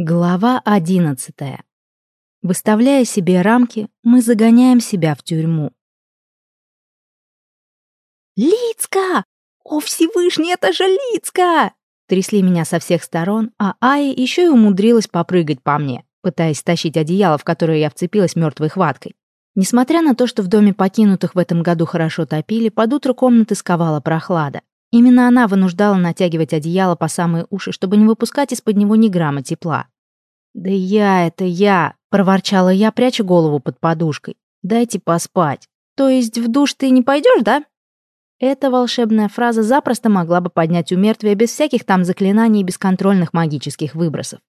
Глава одиннадцатая. Выставляя себе рамки, мы загоняем себя в тюрьму. «Лицка! О, Всевышний, это же Лицка!» Трясли меня со всех сторон, а Ая еще и умудрилась попрыгать по мне, пытаясь стащить одеяло, в которое я вцепилась мертвой хваткой. Несмотря на то, что в доме покинутых в этом году хорошо топили, под утро комнаты сковала прохлада. Именно она вынуждала натягивать одеяло по самые уши, чтобы не выпускать из-под него ни грамма тепла. «Да я, это я!» — проворчала я, пряча голову под подушкой. «Дайте поспать. То есть в душ ты не пойдешь, да?» Эта волшебная фраза запросто могла бы поднять у мертвия без всяких там заклинаний и бесконтрольных магических выбросов.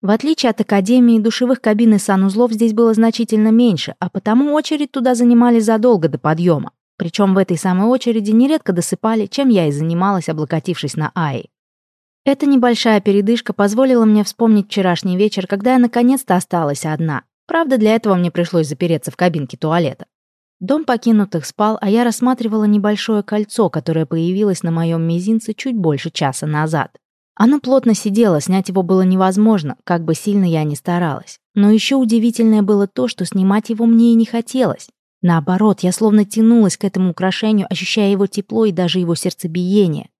В отличие от академии, душевых кабин и санузлов здесь было значительно меньше, а потому очередь туда занимали задолго до подъема. Причем в этой самой очереди нередко досыпали, чем я и занималась, облокотившись на Аи. Эта небольшая передышка позволила мне вспомнить вчерашний вечер, когда я наконец-то осталась одна. Правда, для этого мне пришлось запереться в кабинке туалета. Дом покинутых спал, а я рассматривала небольшое кольцо, которое появилось на моем мизинце чуть больше часа назад. Оно плотно сидело, снять его было невозможно, как бы сильно я ни старалась. Но еще удивительное было то, что снимать его мне и не хотелось. Наоборот, я словно тянулась к этому украшению, ощущая его тепло и даже его сердцебиение.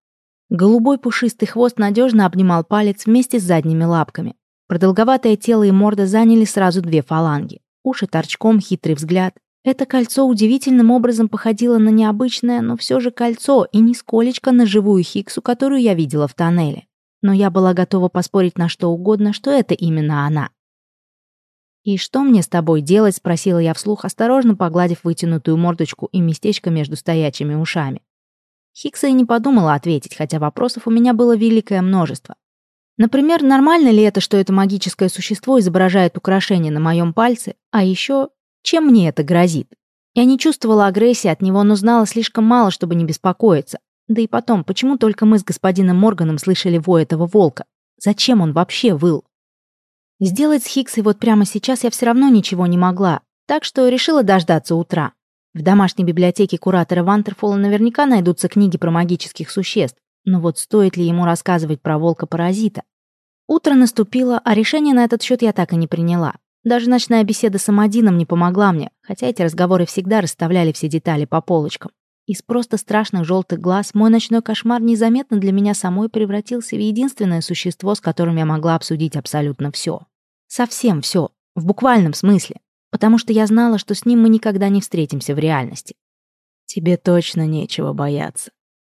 Голубой пушистый хвост надежно обнимал палец вместе с задними лапками. Продолговатое тело и морда заняли сразу две фаланги. Уши торчком, хитрый взгляд. Это кольцо удивительным образом походило на необычное, но все же кольцо, и нисколечко на живую Хиксу, которую я видела в тоннеле. Но я была готова поспорить на что угодно, что это именно она. «И что мне с тобой делать?» — спросила я вслух, осторожно погладив вытянутую мордочку и местечко между стоячими ушами. Хикса и не подумала ответить, хотя вопросов у меня было великое множество. Например, нормально ли это, что это магическое существо изображает украшение на моем пальце, а еще, чем мне это грозит? Я не чувствовала агрессии от него, но знала слишком мало, чтобы не беспокоиться. Да и потом, почему только мы с господином Морганом слышали вой этого волка? Зачем он вообще выл? Сделать с Хиксой вот прямо сейчас я все равно ничего не могла, так что решила дождаться утра. В домашней библиотеке куратора Вантерфола наверняка найдутся книги про магических существ, но вот стоит ли ему рассказывать про волка-паразита? Утро наступило, а решение на этот счет я так и не приняла. Даже ночная беседа с Амадином не помогла мне, хотя эти разговоры всегда расставляли все детали по полочкам. Из просто страшных желтых глаз мой ночной кошмар незаметно для меня самой превратился в единственное существо, с которым я могла обсудить абсолютно все. Совсем все, в буквальном смысле, потому что я знала, что с ним мы никогда не встретимся в реальности. Тебе точно нечего бояться.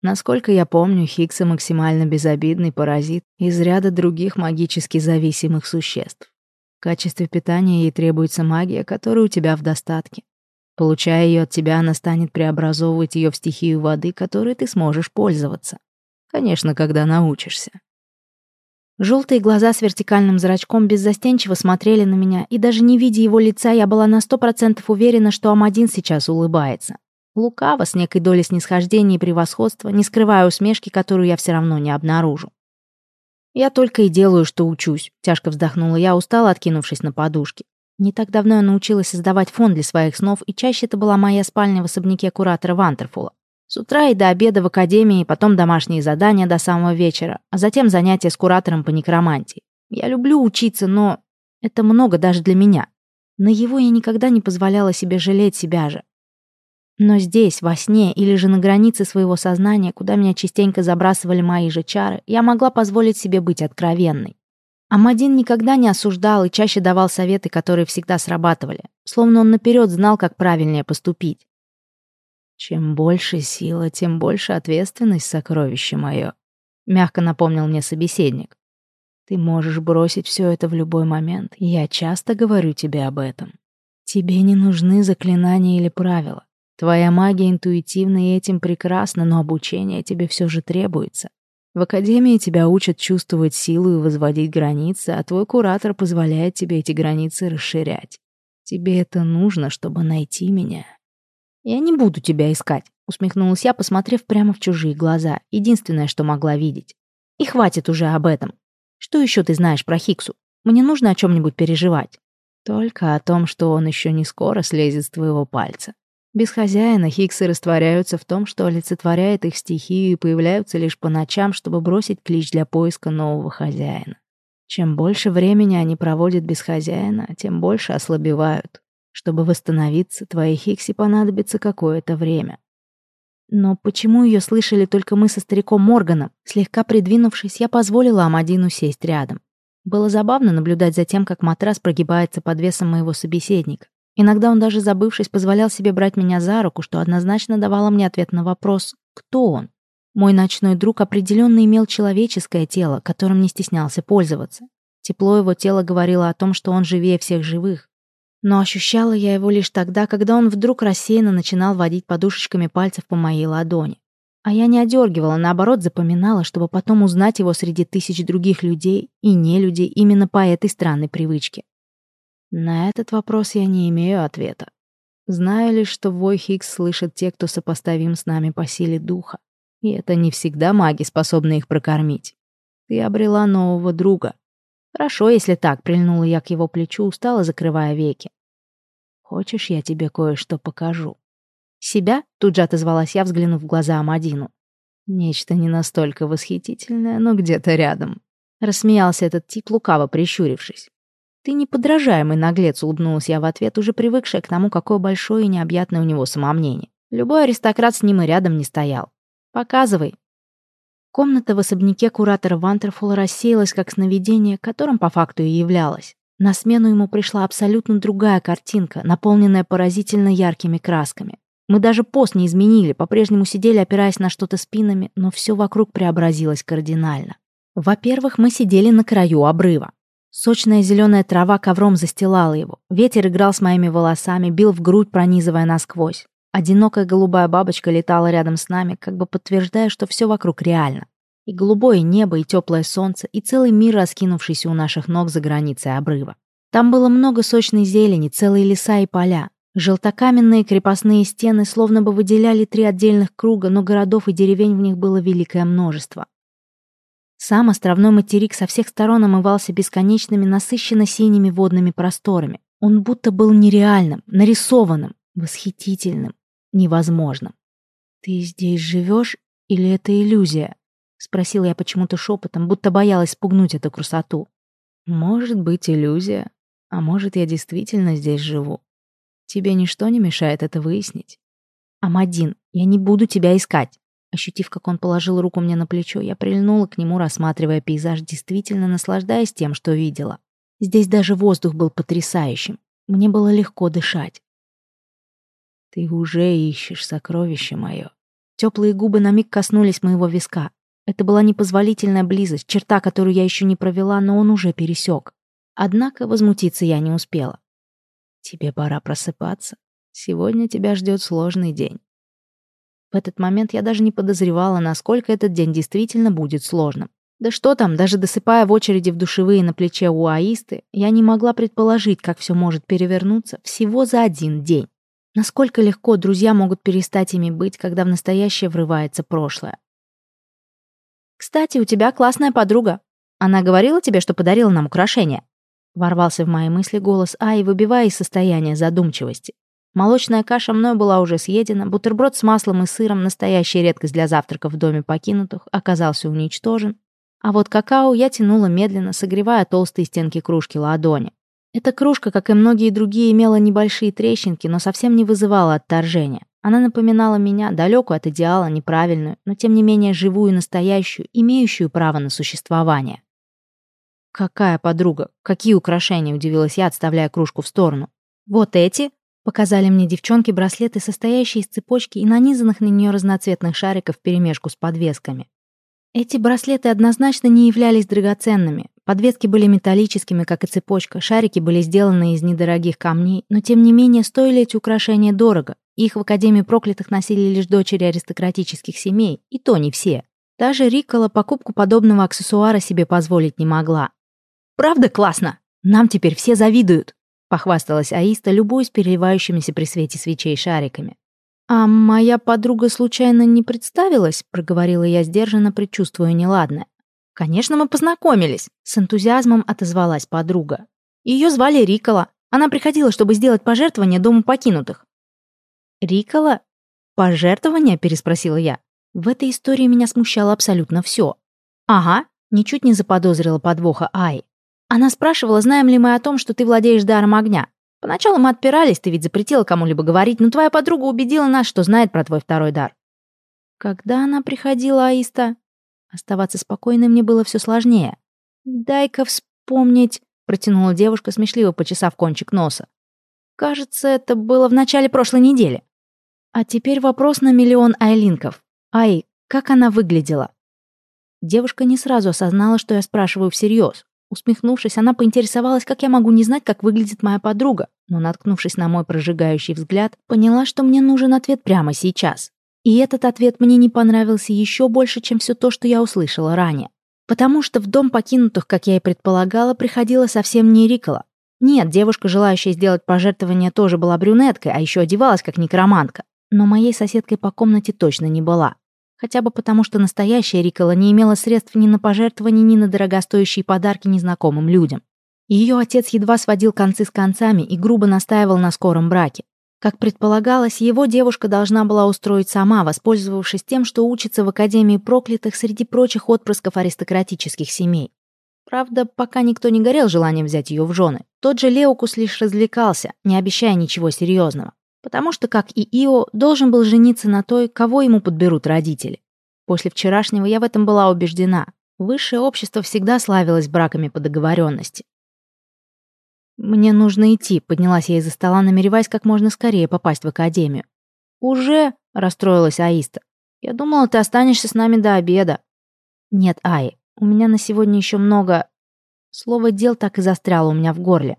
Насколько я помню, Хиггса максимально безобидный паразит из ряда других магически зависимых существ. В качестве питания ей требуется магия, которая у тебя в достатке. Получая ее от тебя, она станет преобразовывать ее в стихию воды, которой ты сможешь пользоваться. Конечно, когда научишься. Желтые глаза с вертикальным зрачком беззастенчиво смотрели на меня, и даже не видя его лица, я была на сто процентов уверена, что Амадин сейчас улыбается. Лукаво, с некой долей снисхождения и превосходства, не скрывая усмешки, которую я все равно не обнаружу. «Я только и делаю, что учусь», — тяжко вздохнула я, устала, откинувшись на подушке. Не так давно я научилась создавать фон для своих снов, и чаще это была моя спальня в особняке куратора Вантерфула. С утра и до обеда в академии, потом домашние задания до самого вечера, а затем занятия с куратором по некромантии. Я люблю учиться, но это много даже для меня. На его я никогда не позволяла себе жалеть себя же. Но здесь, во сне или же на границе своего сознания, куда меня частенько забрасывали мои же чары, я могла позволить себе быть откровенной. Амадин никогда не осуждал и чаще давал советы, которые всегда срабатывали, словно он наперед знал, как правильнее поступить. «Чем больше сила, тем больше ответственность, сокровище мое», — мягко напомнил мне собеседник. «Ты можешь бросить все это в любой момент, я часто говорю тебе об этом. Тебе не нужны заклинания или правила. Твоя магия интуитивна и этим прекрасна, но обучение тебе все же требуется. В академии тебя учат чувствовать силу и возводить границы, а твой куратор позволяет тебе эти границы расширять. Тебе это нужно, чтобы найти меня. Я не буду тебя искать, усмехнулась я, посмотрев прямо в чужие глаза, единственное, что могла видеть. И хватит уже об этом. Что еще ты знаешь про Хиксу? Мне нужно о чем-нибудь переживать. Только о том, что он еще не скоро слезет с твоего пальца. Без хозяина хиксы растворяются в том, что олицетворяет их стихию и появляются лишь по ночам, чтобы бросить клич для поиска нового хозяина. Чем больше времени они проводят без хозяина, тем больше ослабевают. Чтобы восстановиться, твоей Хикси понадобится какое-то время. Но почему ее слышали только мы со стариком Морганом? Слегка придвинувшись, я позволила Амадину сесть рядом. Было забавно наблюдать за тем, как матрас прогибается под весом моего собеседника. Иногда он даже забывшись позволял себе брать меня за руку, что однозначно давало мне ответ на вопрос «Кто он?». Мой ночной друг определенно имел человеческое тело, которым не стеснялся пользоваться. Тепло его тела говорило о том, что он живее всех живых. Но ощущала я его лишь тогда, когда он вдруг рассеянно начинал водить подушечками пальцев по моей ладони. А я не одергивала, наоборот, запоминала, чтобы потом узнать его среди тысяч других людей и не людей именно по этой странной привычке. На этот вопрос я не имею ответа. Знаю лишь, что вой Хиггс слышат те, кто сопоставим с нами по силе духа. И это не всегда маги, способны их прокормить. Ты обрела нового друга. Хорошо, если так, прильнула я к его плечу, устала, закрывая веки. Хочешь, я тебе кое-что покажу? Себя? Тут же отозвалась я, взглянув в глаза Амадину. Нечто не настолько восхитительное, но где-то рядом. Рассмеялся этот тип, лукаво прищурившись. «Ты неподражаемый наглец», — улыбнулась я в ответ, уже привыкшая к тому, какое большое и необъятное у него самомнение. Любой аристократ с ним и рядом не стоял. Показывай». Комната в особняке куратора Вантерфула рассеялась как сновидение, которым по факту и являлась. На смену ему пришла абсолютно другая картинка, наполненная поразительно яркими красками. Мы даже пост не изменили, по-прежнему сидели, опираясь на что-то спинами, но все вокруг преобразилось кардинально. Во-первых, мы сидели на краю обрыва. Сочная зеленая трава ковром застилала его. Ветер играл с моими волосами, бил в грудь, пронизывая насквозь. Одинокая голубая бабочка летала рядом с нами, как бы подтверждая, что все вокруг реально. И голубое небо, и теплое солнце, и целый мир, раскинувшийся у наших ног за границей обрыва. Там было много сочной зелени, целые леса и поля. Желтокаменные крепостные стены словно бы выделяли три отдельных круга, но городов и деревень в них было великое множество. Сам островной материк со всех сторон омывался бесконечными насыщенно синими водными просторами. Он будто был нереальным, нарисованным, восхитительным невозможным. «Ты здесь живешь или это иллюзия?» — спросила я почему-то шепотом, будто боялась спугнуть эту красоту. «Может быть, иллюзия, а может, я действительно здесь живу. Тебе ничто не мешает это выяснить?» «Амадин, я не буду тебя искать!» Ощутив, как он положил руку мне на плечо, я прильнула к нему, рассматривая пейзаж, действительно наслаждаясь тем, что видела. Здесь даже воздух был потрясающим. Мне было легко дышать. Ты уже ищешь сокровище мое. Теплые губы на миг коснулись моего виска. Это была непозволительная близость, черта, которую я еще не провела, но он уже пересек. Однако возмутиться я не успела. Тебе пора просыпаться. Сегодня тебя ждет сложный день. В этот момент я даже не подозревала, насколько этот день действительно будет сложным. Да что там, даже досыпая в очереди в душевые на плече у аисты, я не могла предположить, как все может перевернуться всего за один день. Насколько легко друзья могут перестать ими быть, когда в настоящее врывается прошлое. «Кстати, у тебя классная подруга. Она говорила тебе, что подарила нам украшение?» Ворвался в мои мысли голос Аи, выбивая из состояния задумчивости. Молочная каша мной была уже съедена, бутерброд с маслом и сыром, настоящая редкость для завтрака в доме покинутых, оказался уничтожен. А вот какао я тянула медленно, согревая толстые стенки кружки ладони. Эта кружка, как и многие другие, имела небольшие трещинки, но совсем не вызывала отторжения. Она напоминала меня, далекую от идеала, неправильную, но тем не менее живую настоящую, имеющую право на существование. «Какая подруга? Какие украшения?» – удивилась я, отставляя кружку в сторону. «Вот эти?» – показали мне девчонки браслеты, состоящие из цепочки и нанизанных на нее разноцветных шариков вперемешку с подвесками. Эти браслеты однозначно не являлись драгоценными. Подвески были металлическими, как и цепочка, шарики были сделаны из недорогих камней, но тем не менее стоили эти украшения дорого. Их в Академии проклятых носили лишь дочери аристократических семей, и то не все. Даже Рикола покупку подобного аксессуара себе позволить не могла. «Правда классно? Нам теперь все завидуют!» — похвасталась Аиста, любуясь переливающимися при свете свечей шариками. «А моя подруга случайно не представилась?» — проговорила я сдержанно, предчувствуя неладное. «Конечно, мы познакомились», — с энтузиазмом отозвалась подруга. Ее звали Рикола. Она приходила, чтобы сделать пожертвование Дому покинутых. «Рикола? Пожертвование?» — переспросила я. В этой истории меня смущало абсолютно все. «Ага», — ничуть не заподозрила подвоха Ай. Она спрашивала, знаем ли мы о том, что ты владеешь даром огня. Поначалу мы отпирались, ты ведь запретила кому-либо говорить, но твоя подруга убедила нас, что знает про твой второй дар. Когда она приходила, Аиста? Оставаться спокойной мне было все сложнее. «Дай-ка вспомнить», — протянула девушка, смешливо почесав кончик носа. «Кажется, это было в начале прошлой недели. А теперь вопрос на миллион айлинков. Ай, как она выглядела?» Девушка не сразу осознала, что я спрашиваю всерьез. Усмехнувшись, она поинтересовалась, как я могу не знать, как выглядит моя подруга, но, наткнувшись на мой прожигающий взгляд, поняла, что мне нужен ответ прямо сейчас. И этот ответ мне не понравился еще больше, чем все то, что я услышала ранее. Потому что в дом покинутых, как я и предполагала, приходила совсем не Рикола. Нет, девушка, желающая сделать пожертвование, тоже была брюнеткой, а еще одевалась как некромантка. Но моей соседкой по комнате точно не была. Хотя бы потому, что настоящая Рикола не имела средств ни на пожертвования, ни на дорогостоящие подарки незнакомым людям. Ее отец едва сводил концы с концами и грубо настаивал на скором браке. Как предполагалось, его девушка должна была устроить сама, воспользовавшись тем, что учится в Академии проклятых среди прочих отпрысков аристократических семей. Правда, пока никто не горел желанием взять ее в жены. Тот же Леокус лишь развлекался, не обещая ничего серьезного потому что, как и Ио, должен был жениться на той, кого ему подберут родители. После вчерашнего я в этом была убеждена. Высшее общество всегда славилось браками по договоренности. «Мне нужно идти», — поднялась я из-за стола, намереваясь как можно скорее попасть в академию. «Уже?» — расстроилась Аиста. «Я думала, ты останешься с нами до обеда». «Нет, Аи, у меня на сегодня еще много...» Слово «дел» так и застряло у меня в горле.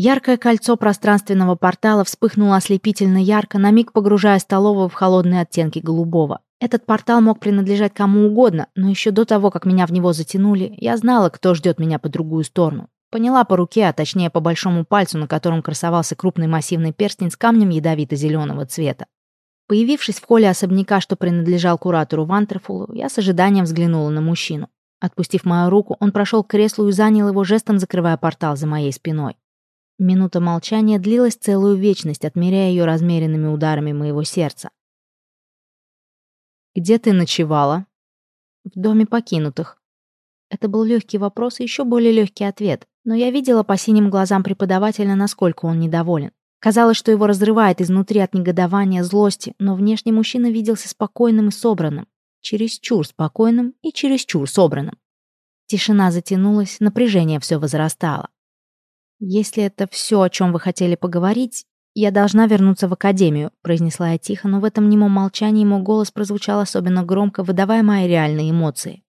Яркое кольцо пространственного портала вспыхнуло ослепительно ярко, на миг погружая столовую в холодные оттенки голубого. Этот портал мог принадлежать кому угодно, но еще до того, как меня в него затянули, я знала, кто ждет меня по другую сторону. Поняла по руке, а точнее по большому пальцу, на котором красовался крупный массивный перстень с камнем ядовито-зеленого цвета. Появившись в холле особняка, что принадлежал куратору Вантерфулу, я с ожиданием взглянула на мужчину. Отпустив мою руку, он прошел к креслу и занял его жестом, закрывая портал за моей спиной. Минута молчания длилась целую вечность, отмеряя ее размеренными ударами моего сердца. «Где ты ночевала?» «В доме покинутых». Это был легкий вопрос и еще более легкий ответ, но я видела по синим глазам преподавателя, насколько он недоволен. Казалось, что его разрывает изнутри от негодования, злости, но внешне мужчина виделся спокойным и собранным. Чересчур спокойным и чересчур собранным. Тишина затянулась, напряжение все возрастало. «Если это все, о чем вы хотели поговорить, я должна вернуться в академию», произнесла я тихо, но в этом немом молчании мой голос прозвучал особенно громко, выдавая мои реальные эмоции.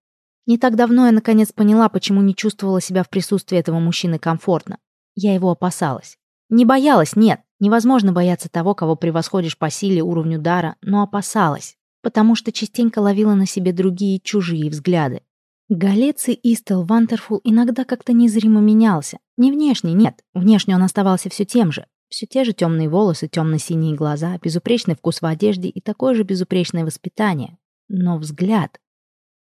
Не так давно я наконец поняла, почему не чувствовала себя в присутствии этого мужчины комфортно. Я его опасалась. Не боялась, нет. Невозможно бояться того, кого превосходишь по силе, уровню дара, но опасалась, потому что частенько ловила на себе другие чужие взгляды. Галец и Истел Вантерфул иногда как-то незримо менялся. Не внешне, нет. Внешне он оставался все тем же. Все те же темные волосы, темно-синие глаза, безупречный вкус в одежде и такое же безупречное воспитание. Но взгляд...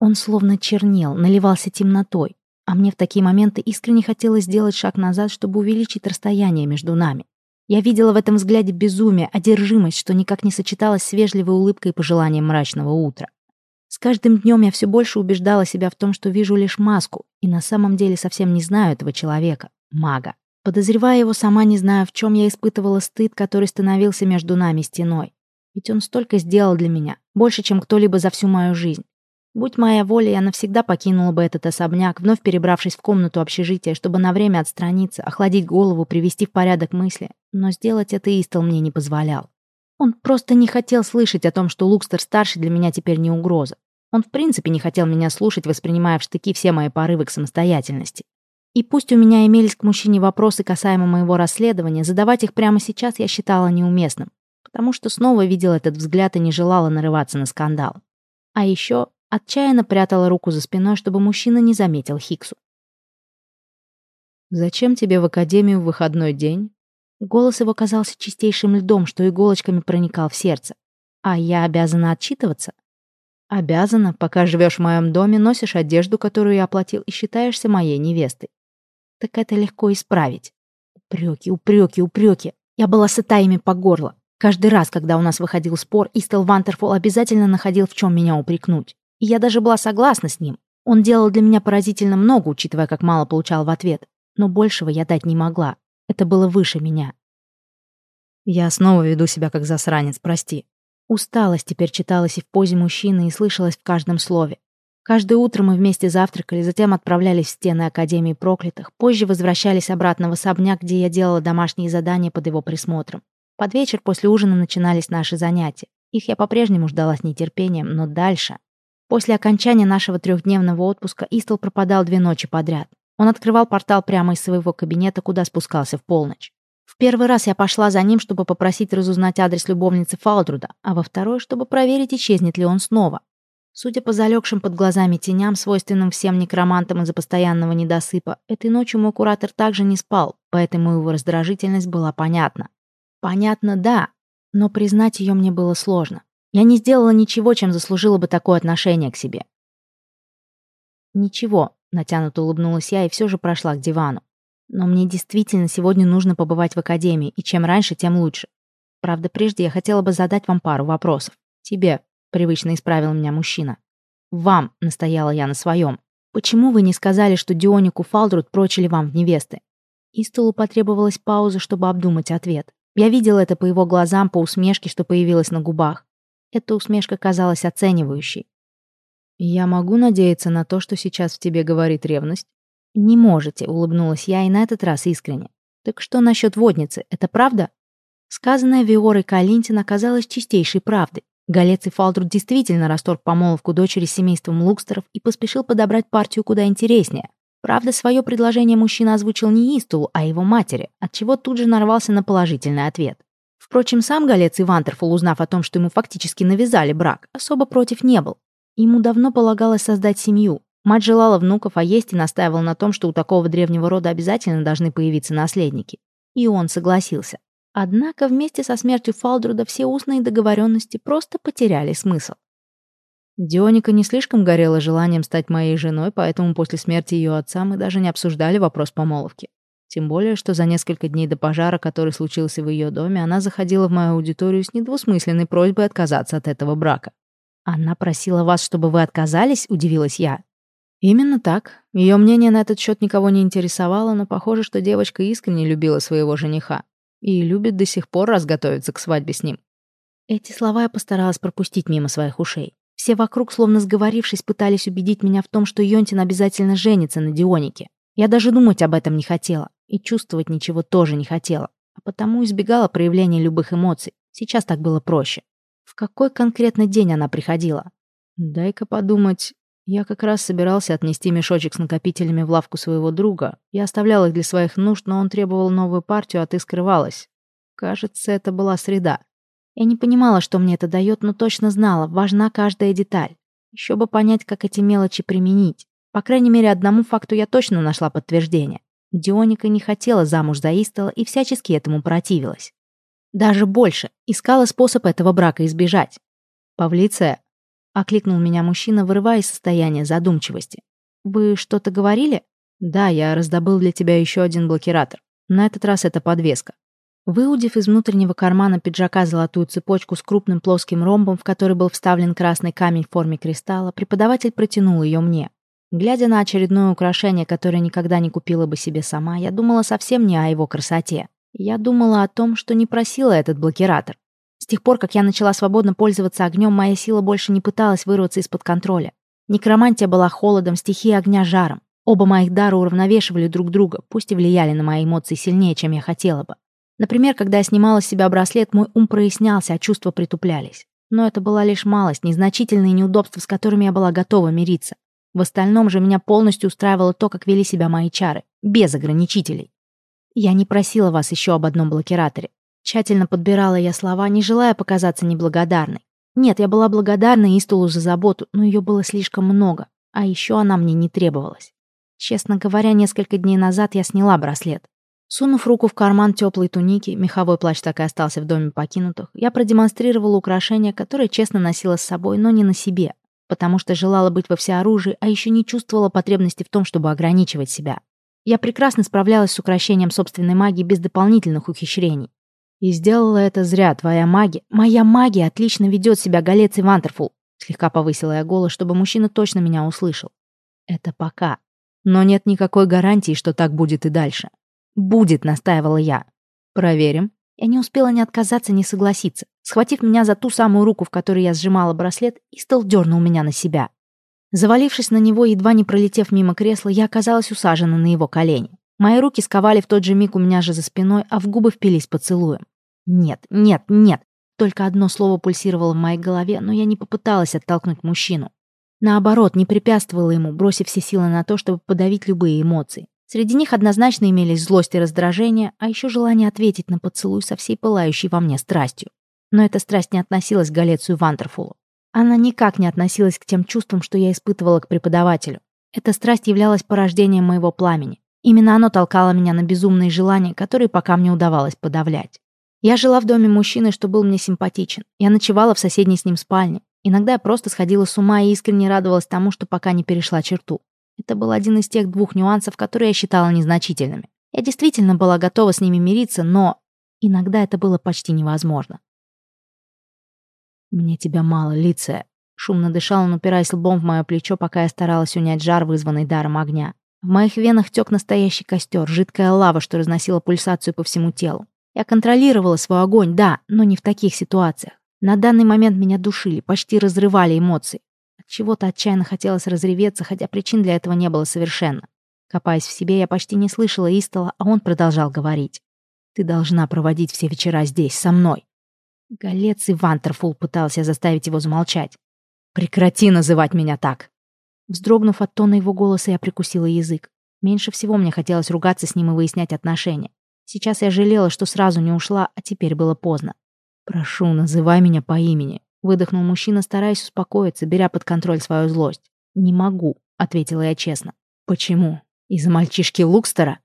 Он словно чернел, наливался темнотой. А мне в такие моменты искренне хотелось сделать шаг назад, чтобы увеличить расстояние между нами. Я видела в этом взгляде безумие, одержимость, что никак не сочеталась с вежливой улыбкой и пожеланием мрачного утра. С каждым днем я все больше убеждала себя в том, что вижу лишь маску, и на самом деле совсем не знаю этого человека, мага. Подозревая его, сама не знаю, в чем я испытывала стыд, который становился между нами стеной. Ведь он столько сделал для меня, больше, чем кто-либо за всю мою жизнь. Будь моя воля, я навсегда покинула бы этот особняк, вновь перебравшись в комнату общежития, чтобы на время отстраниться, охладить голову, привести в порядок мысли. Но сделать это Истал мне не позволял. Он просто не хотел слышать о том, что Лукстер-старший для меня теперь не угроза. Он в принципе не хотел меня слушать, воспринимая в штыки все мои порывы к самостоятельности. И пусть у меня имелись к мужчине вопросы касаемо моего расследования, задавать их прямо сейчас я считала неуместным, потому что снова видела этот взгляд и не желала нарываться на скандал. А еще отчаянно прятала руку за спиной, чтобы мужчина не заметил Хиксу. «Зачем тебе в академию в выходной день?» Голос его казался чистейшим льдом, что иголочками проникал в сердце. А я обязана отчитываться? Обязана, пока живешь в моем доме, носишь одежду, которую я оплатил, и считаешься моей невестой. Так это легко исправить. Упреки, упреки, упреки. Я была сыта ими по горло. Каждый раз, когда у нас выходил спор, Истел Вантерфул обязательно находил, в чем меня упрекнуть. И я даже была согласна с ним. Он делал для меня поразительно много, учитывая, как мало получал в ответ. но большего я дать не могла. Это было выше меня. Я снова веду себя как засранец, прости. Усталость теперь читалась и в позе мужчины, и слышалась в каждом слове. Каждое утро мы вместе завтракали, затем отправлялись в стены Академии проклятых, позже возвращались обратно в особняк, где я делала домашние задания под его присмотром. Под вечер после ужина начинались наши занятия. Их я по-прежнему ждала с нетерпением, но дальше... После окончания нашего трехдневного отпуска Истл пропадал две ночи подряд. Он открывал портал прямо из своего кабинета, куда спускался в полночь. В первый раз я пошла за ним, чтобы попросить разузнать адрес любовницы Фалдруда, а во второй, чтобы проверить, исчезнет ли он снова. Судя по залегшим под глазами теням, свойственным всем некромантам из-за постоянного недосыпа, этой ночью мой куратор также не спал, поэтому его раздражительность была понятна. Понятно, да, но признать ее мне было сложно. Я не сделала ничего, чем заслужила бы такое отношение к себе. «Ничего», — натянуто улыбнулась я и все же прошла к дивану. «Но мне действительно сегодня нужно побывать в академии, и чем раньше, тем лучше. Правда, прежде я хотела бы задать вам пару вопросов. Тебе», — привычно исправил меня мужчина. «Вам», — настояла я на своем. «Почему вы не сказали, что Дионику Фалдруд прочили вам в невесты?» Истолу потребовалась пауза, чтобы обдумать ответ. Я видела это по его глазам, по усмешке, что появилась на губах. Эта усмешка казалась оценивающей. «Я могу надеяться на то, что сейчас в тебе говорит ревность?» «Не можете», — улыбнулась я и на этот раз искренне. «Так что насчет водницы? Это правда?» Сказанное Виорой Калинтин оказалось чистейшей правдой. Галец и Фалдруд действительно расторг помолвку дочери с семейством Лукстеров и поспешил подобрать партию куда интереснее. Правда, свое предложение мужчина озвучил не Истулу, а его матери, отчего тут же нарвался на положительный ответ. Впрочем, сам Галец и Вантерфул, узнав о том, что ему фактически навязали брак, особо против не был. Ему давно полагалось создать семью. Мать желала внуков, а есть и настаивал на том, что у такого древнего рода обязательно должны появиться наследники. И он согласился. Однако вместе со смертью Фалдруда все устные договоренности просто потеряли смысл. Дионика не слишком горела желанием стать моей женой, поэтому после смерти ее отца мы даже не обсуждали вопрос помолвки. Тем более, что за несколько дней до пожара, который случился в ее доме, она заходила в мою аудиторию с недвусмысленной просьбой отказаться от этого брака. «Она просила вас, чтобы вы отказались?» – удивилась я. Именно так. Ее мнение на этот счет никого не интересовало, но похоже, что девочка искренне любила своего жениха. И любит до сих пор, раз готовится к свадьбе с ним. Эти слова я постаралась пропустить мимо своих ушей. Все вокруг, словно сговорившись, пытались убедить меня в том, что Йонтин обязательно женится на Дионике. Я даже думать об этом не хотела. И чувствовать ничего тоже не хотела. А потому избегала проявления любых эмоций. Сейчас так было проще. Какой конкретно день она приходила? Дай-ка подумать. Я как раз собирался отнести мешочек с накопителями в лавку своего друга. Я оставлял их для своих нужд, но он требовал новую партию, а ты скрывалась. Кажется, это была среда. Я не понимала, что мне это дает, но точно знала, важна каждая деталь. Еще бы понять, как эти мелочи применить. По крайней мере, одному факту я точно нашла подтверждение. Дионика не хотела замуж за Истола и всячески этому противилась. Даже больше, искала способ этого брака избежать. «Павлиция», — окликнул меня мужчина, вырывая из состояния задумчивости. «Вы что-то говорили?» «Да, я раздобыл для тебя еще один блокиратор. На этот раз это подвеска». Выудив из внутреннего кармана пиджака золотую цепочку с крупным плоским ромбом, в который был вставлен красный камень в форме кристалла, преподаватель протянул ее мне. Глядя на очередное украшение, которое никогда не купила бы себе сама, я думала совсем не о его красоте. Я думала о том, что не просила этот блокиратор. С тех пор, как я начала свободно пользоваться огнем, моя сила больше не пыталась вырваться из-под контроля. Некромантия была холодом, стихия огня жаром. Оба моих дара уравновешивали друг друга, пусть и влияли на мои эмоции сильнее, чем я хотела бы. Например, когда я снимала с себя браслет, мой ум прояснялся, а чувства притуплялись. Но это была лишь малость, незначительные неудобства, с которыми я была готова мириться. В остальном же меня полностью устраивало то, как вели себя мои чары, без ограничителей. Я не просила вас еще об одном блокираторе. Тщательно подбирала я слова, не желая показаться неблагодарной. Нет, я была благодарна Истулу за заботу, но ее было слишком много, а еще она мне не требовалась. Честно говоря, несколько дней назад я сняла браслет. Сунув руку в карман теплой туники, меховой плащ так и остался в доме покинутых, я продемонстрировала украшение, которое честно носила с собой, но не на себе, потому что желала быть во всеоружии, а еще не чувствовала потребности в том, чтобы ограничивать себя. Я прекрасно справлялась с украшением собственной магии без дополнительных ухищрений. И сделала это зря, твоя магия. Моя магия отлично ведет себя, Галец и Вантерфул. Слегка повысила я голос, чтобы мужчина точно меня услышал. Это пока. Но нет никакой гарантии, что так будет и дальше. «Будет», — настаивала я. «Проверим». Я не успела ни отказаться, ни согласиться. Схватив меня за ту самую руку, в которой я сжимала браслет, Истол дернул меня на себя. Завалившись на него, едва не пролетев мимо кресла, я оказалась усажена на его колени. Мои руки сковали в тот же миг у меня же за спиной, а в губы впились поцелуем. Нет, нет, нет. Только одно слово пульсировало в моей голове, но я не попыталась оттолкнуть мужчину. Наоборот, не препятствовала ему, бросив все силы на то, чтобы подавить любые эмоции. Среди них однозначно имелись злость и раздражение, а еще желание ответить на поцелуй со всей пылающей во мне страстью. Но эта страсть не относилась к Галецию Вантерфулу. Она никак не относилась к тем чувствам, что я испытывала к преподавателю. Эта страсть являлась порождением моего пламени. Именно оно толкало меня на безумные желания, которые пока мне удавалось подавлять. Я жила в доме мужчины, что был мне симпатичен. Я ночевала в соседней с ним спальне. Иногда я просто сходила с ума и искренне радовалась тому, что пока не перешла черту. Это был один из тех двух нюансов, которые я считала незначительными. Я действительно была готова с ними мириться, но иногда это было почти невозможно. «Мне тебя мало, Лиция», — шумно дышал он, упираясь лбом в мое плечо, пока я старалась унять жар, вызванный даром огня. В моих венах тек настоящий костер, жидкая лава, что разносила пульсацию по всему телу. Я контролировала свой огонь, да, но не в таких ситуациях. На данный момент меня душили, почти разрывали эмоции. Чего-то отчаянно хотелось разреветься, хотя причин для этого не было совершенно. Копаясь в себе, я почти не слышала Истола, а он продолжал говорить. «Ты должна проводить все вечера здесь, со мной». Голец и Вантерфул пытался заставить его замолчать. «Прекрати называть меня так!» Вздрогнув от тона его голоса, я прикусила язык. Меньше всего мне хотелось ругаться с ним и выяснять отношения. Сейчас я жалела, что сразу не ушла, а теперь было поздно. «Прошу, называй меня по имени», Выдохнул мужчина, стараясь успокоиться, беря под контроль свою злость. «Не могу», — ответила я честно. «Почему? Из-за мальчишки Лукстера?»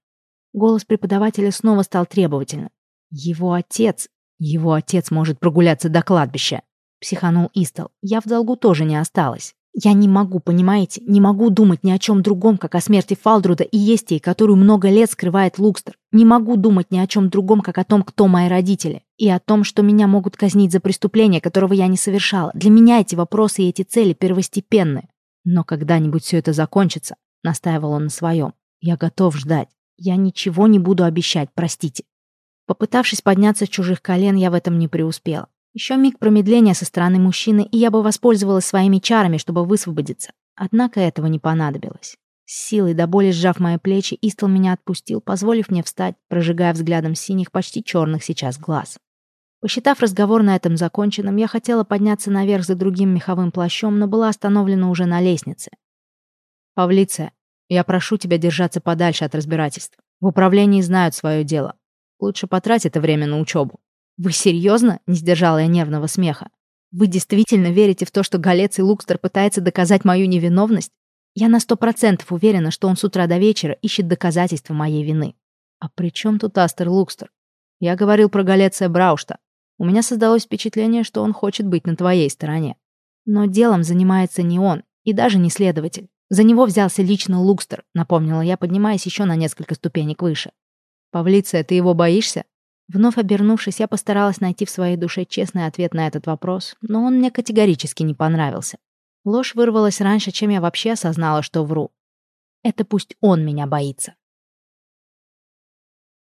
Голос преподавателя снова стал требовательным. «Его отец... Его отец может прогуляться до кладбища», — психанул Истал. «Я в долгу тоже не осталась». Я не могу, понимаете, не могу думать ни о чем другом, как о смерти Фалдруда и Естии, которую много лет скрывает Лукстер. Не могу думать ни о чем другом, как о том, кто мои родители. И о том, что меня могут казнить за преступление, которого я не совершала. Для меня эти вопросы и эти цели первостепенны. Но когда-нибудь все это закончится, настаивал он на своем. Я готов ждать. Я ничего не буду обещать, простите. Попытавшись подняться с чужих колен, я в этом не преуспела. Еще миг промедления со стороны мужчины, и я бы воспользовалась своими чарами, чтобы высвободиться. Однако этого не понадобилось. С силой до боли сжав мои плечи, Истал меня отпустил, позволив мне встать, прожигая взглядом синих, почти черных сейчас глаз. Посчитав разговор на этом законченным, я хотела подняться наверх за другим меховым плащом, но была остановлена уже на лестнице. «Павлиция, я прошу тебя держаться подальше от разбирательств. В управлении знают свое дело. Лучше потрать это время на учебу. «Вы серьезно?» — не сдержала я нервного смеха. «Вы действительно верите в то, что Галец и Лукстер пытается доказать мою невиновность? Я на сто процентов уверена, что он с утра до вечера ищет доказательства моей вины». «А при чем тут Астер Лукстер?» «Я говорил про Галеция Браушта. У меня создалось впечатление, что он хочет быть на твоей стороне. Но делом занимается не он, и даже не следователь. За него взялся лично Лукстер», — напомнила я, поднимаясь еще на несколько ступенек выше. «Павлиция, ты его боишься?» Вновь обернувшись, я постаралась найти в своей душе честный ответ на этот вопрос, но он мне категорически не понравился. Ложь вырвалась раньше, чем я вообще осознала, что вру. Это пусть он меня боится.